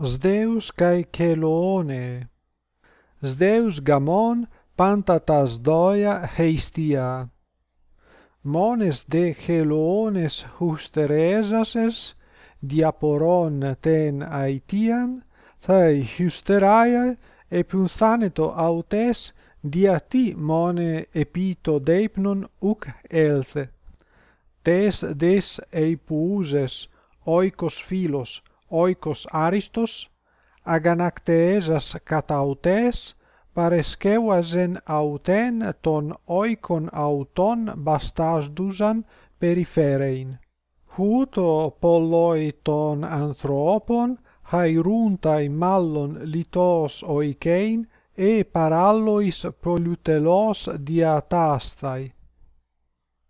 Σδέους καί κελοόνε. Σδέους γαμόν πάντα τας δόια χεϊστία. Μόνες δε χελοόνες χουστερέζασες, διαπορών aitian, αιτίαν, θα χουστεράια επιν θάνετο αυτές, δια τι μόνε επί το des ουκ έλθε. Τες δες φίλος, oikos aristos, aganakteesas katautes, pareskeuasen auten ton oikon auton bastasdusan περιφέρειν. Χούτο πολλοί των anthropon hairuntai mallon λιτός oikein e parallois pollutelos diatastai